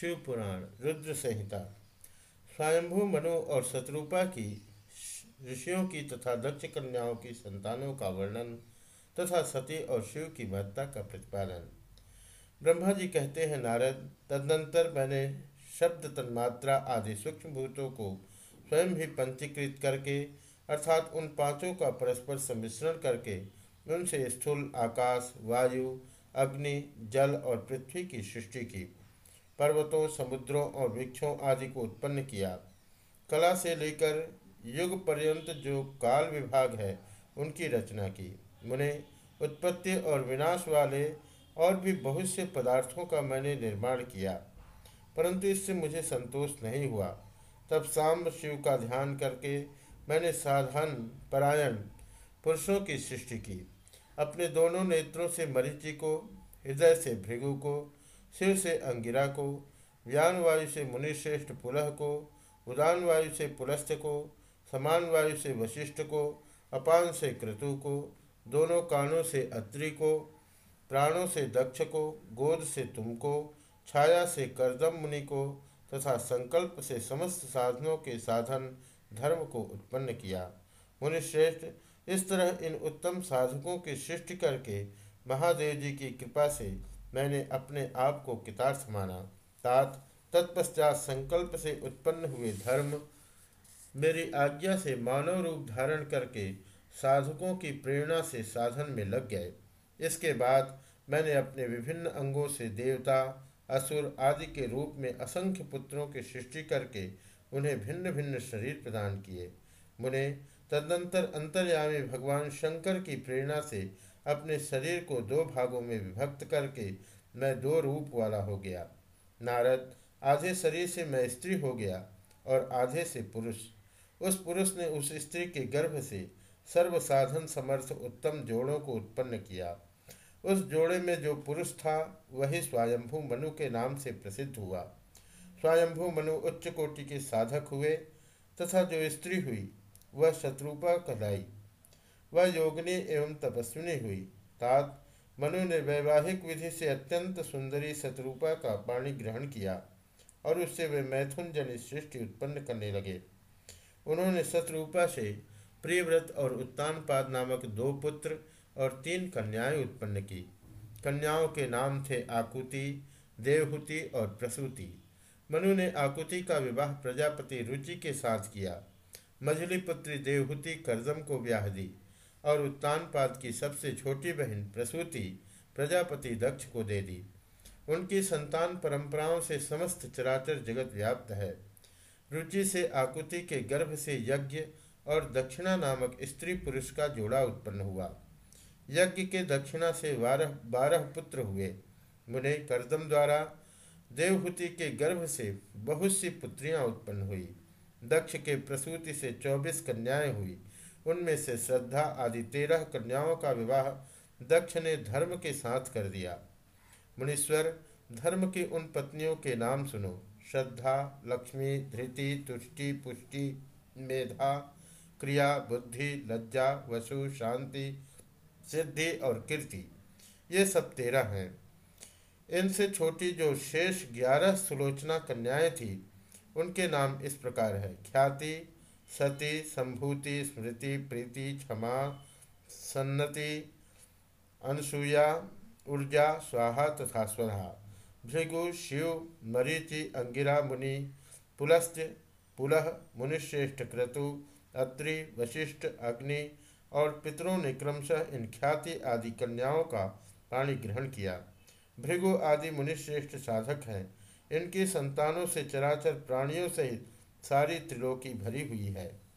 शिव पुराण, रुद्र संहिता, स्वयंभू मनु और शत्रुपा की ऋषियों की तथा दक्ष कन्याओं की संतानों का वर्णन तथा सती और शिव की महत्ता का प्रतिपादन। ब्रह्मा जी कहते हैं, नारद, तदनंतर मैंने शब्द तन्मात्रा आदि सूक्ष्म भूतों को स्वयं ही पंचीकृत करके, अर्थात उन पाँचों का परस्पर सम्मिश्रण करके, उनसे स्थूल आकाश, वायु, अग्नि, जल और पृथ्वी की सृष्टि की। पर्वतों, समुद्रों और वृक्षों आदि को उत्पन्न किया। कला से लेकर युग पर्यंत जो काल विभाग है, उनकी रचना की। मुने उत्पत्ति और विनाश वाले और भी बहुत से पदार्थों का मैंने निर्माण किया, परंतु इससे मुझे संतोष नहीं हुआ। तब सांब शिव का ध्यान करके मैंने साधन, परायण, पुरुषों की सृष्टि की। अपने दोनों नेत्रों से मरीचि को, हृदय से भृगु को सिर से अंगिरा को व्यान वायु से मुनिश्रेष्ठ पुलह को उदान वायु से पुलस्थ को समान वायु से वशिष्ठ को, अपान से क्रतु को, दोनों कानों से अत्रि को, प्राणों से दक्ष को, गोद से तुमको छाया से करदम मुनि को, तथा संकल्प से समस्त साधनों के साधन धर्म को उत्पन्न किया। मुनिश्रेष्ठ, इस तरह इन उत्तम साधकों की सृष्टि करके महादेव जी की कृपा से मैंने अपने आप को कितार्थ माना तात तत्पश्चात संकल्प से उत्पन्न हुए धर्म मेरी आज्ञा से मानव रूप धारण करके साधकों की प्रेरणा से साधन में लग गए। इसके बाद मैंने अपने विभिन्न अंगों से देवता, असुर आदि के रूप में असंख्य पुत्रों की सृष्टि करके उन्हें भिन्न भिन्न शरीर प्रदान किए। मुने तदनंतर अंतर्यामी भगवान शंकर की प्रेरणा से अपने शरीर को दो भागों में विभक्त करके मैं दो रूप वाला हो गया। नारद, आधे शरीर से मैं स्त्री हो गया और आधे से पुरुष। उस पुरुष ने उस स्त्री के गर्भ से सर्व साधन समर्थ उत्तम जोड़ों को उत्पन्न किया। उस जोड़े में जो पुरुष था, वही स्वयंभू मनु के नाम से प्रसिद्ध हुआ। स्वयंभू मनु उच्च कोटि के साधक हुए तथा जो स्त्री हुई, वह शत्रुपा कहलाई। वह योगनी एवं तपस्विनी हुई। तात मनु ने वैवाहिक विधि से अत्यंत सुंदरी शत्रुपा का पाणी ग्रहण किया और उससे वे मैथुन जनित सृष्टि उत्पन्न करने लगे। उन्होंने शत्रुपा से प्रियव्रत और उत्तानपाद नामक दो पुत्र और तीन कन्याएँ उत्पन्न की। कन्याओं के नाम थे आकुति, देवहूति और प्रसूति। मनु ने आकुति का विवाह प्रजापति रुचि के साथ किया। मझली पुत्री देवहूति करदम को ब्याह दी। और उत्तानपाद की सबसे छोटी बहन प्रसूति, प्रजापति दक्ष को दे दी। उनकी संतान परंपराओं से समस्त चराचर जगत व्याप्त है। रुचि से आकुति के गर्भ से यज्ञ और दक्षिणा नामक स्त्री पुरुष का जोड़ा उत्पन्न हुआ। यज्ञ के दक्षिणा से बारह बारह पुत्र हुए। मुने करदम द्वारा देवहूति के गर्भ से बहुत सी पुत्रियाँ उत्पन्न हुई। दक्ष के प्रसूति से चौबीस कन्याएँ हुई। उनमें से श्रद्धा आदि तेरह कन्याओं का विवाह दक्ष ने धर्म के साथ कर दिया। मुनीश्वर, धर्म की उन पत्नियों के नाम सुनो। श्रद्धा, लक्ष्मी, धृति, तुष्टि, पुष्टि, मेधा, क्रिया, बुद्धि, लज्जा, वसु, शांति, सिद्धि और कीर्ति, ये सब तेरह हैं। इनसे छोटी जो शेष ग्यारह सुलोचना कन्याएँ थी, उनके नाम इस प्रकार है। ख्याति सती, संभूति, स्मृति, प्रीति, क्षमा, सन्नति, अनसुया, ऊर्जा, स्वाहा तथा स्वधा भृगु, शिव, मरीचि, अंगिरा, मुनि पुलस्त पुलह, मुनिश्रेष्ठ, क्रतु, अत्रि, वशिष्ठ, अग्नि और पितरों ने क्रमशः इन ख्याति आदि कन्याओं का पाणी ग्रहण किया। भृगु आदि मुनिश्रेष्ठ साधक हैं। इनकी संतानों से चराचर प्राणियों सहित सारी त्रिलोकी भरी हुई है।